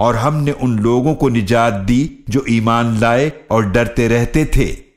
और हमने उन लोगों को निजात दी जो ईमान लाए और डरते रहते थे।